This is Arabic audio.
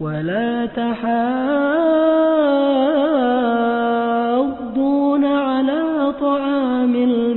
ولا تحاضون على طعام المسكين